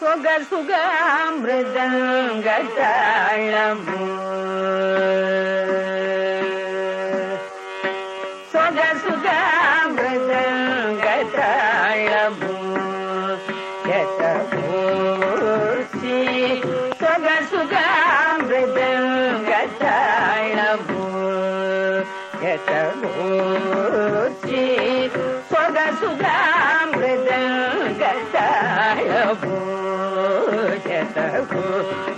సొగ సుగ మృదంగ తాళము సొగ సుగ మృదంగ తాళము ऐसा हो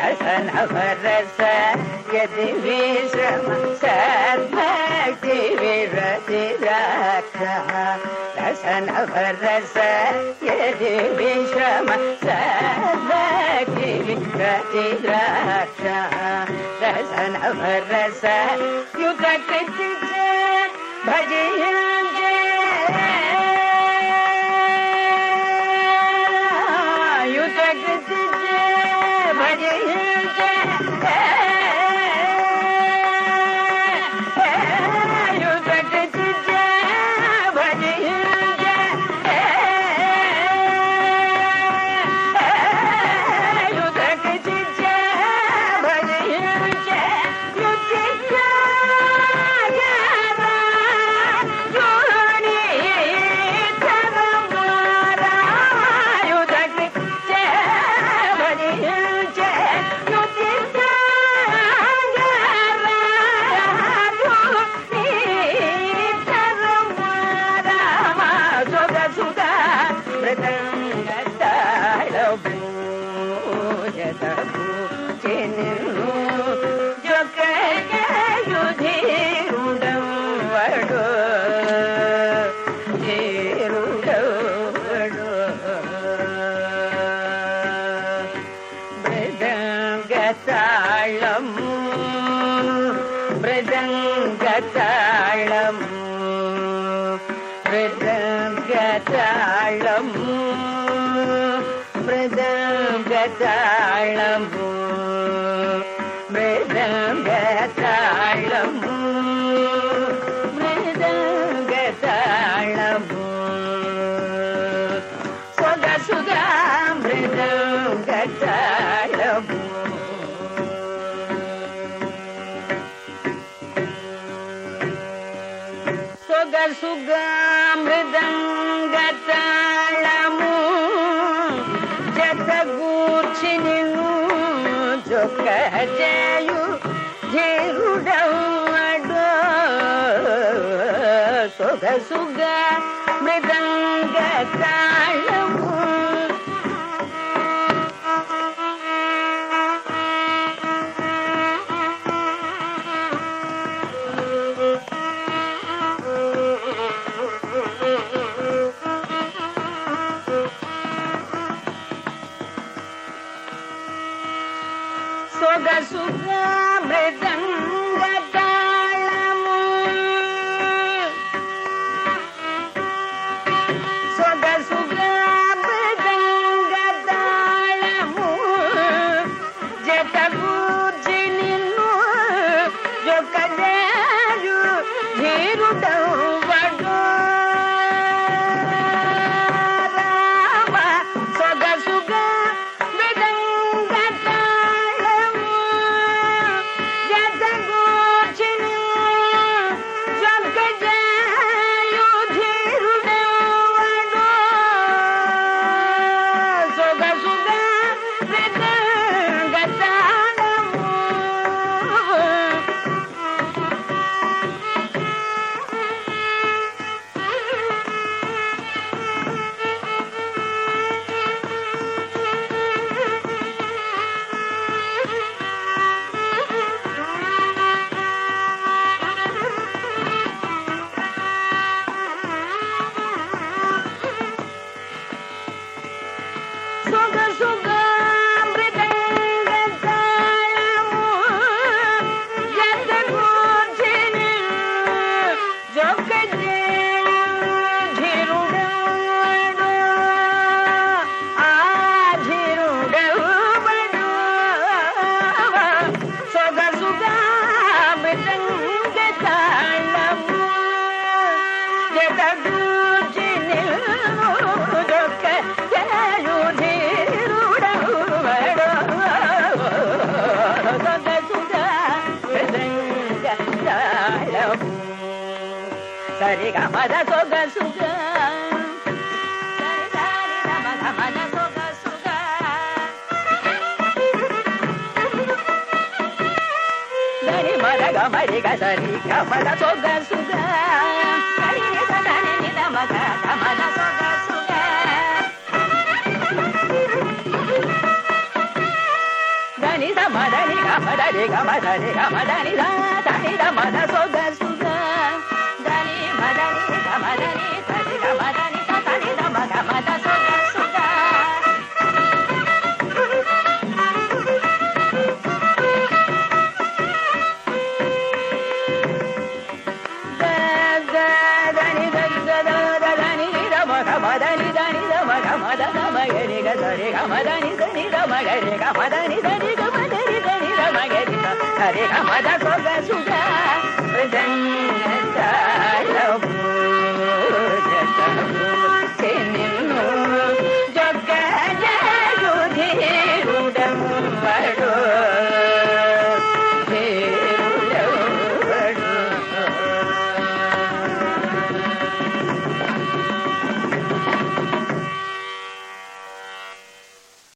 జగ జగుధీరుడవడు ధీరుడవడు విశ్రమ సద్భక్తి విరతి ద్రాక్ష దశన వరస యది విశ్రమ సద్భక్తి విరతి ద్రాక్ష దశన వరస యది విశ్రమ సద్భక్తి విరతి ద్రాక్ష దశన వరస యుగ కృతి భజయంజే ಜಗದೂ ಚೆನ್ನಿರು ಜೊಕ್ಕಗೆ ಯುಧಿ ಉಡವಡು ಜೇರುಡವಡು ಮೃದಂಗ ತಾಳಮ್ಮ മൃദംഗതാളം മൃദംഗതാളം സ്വതസുഖ മൃദംഗതാളം സ്വതസുഖ മൃദംഗതാളം సొగ సుగ మృదంగతాళము సొగసుగ జతగూర్చిని జొక్కజేయు సుగ సుగ మృదంగ తాళము సరి గమద సుగ సరి సరి సుగ మద సొగ సుగ గమదని గమదని గమదని ద దని ద మద సొగ మదని ద దని ద ద ద ద ద మదని దని ద ద గ సరి దని ద గ మదని దని గ మదని మగరి మద సొగ సుగ దంగతాళము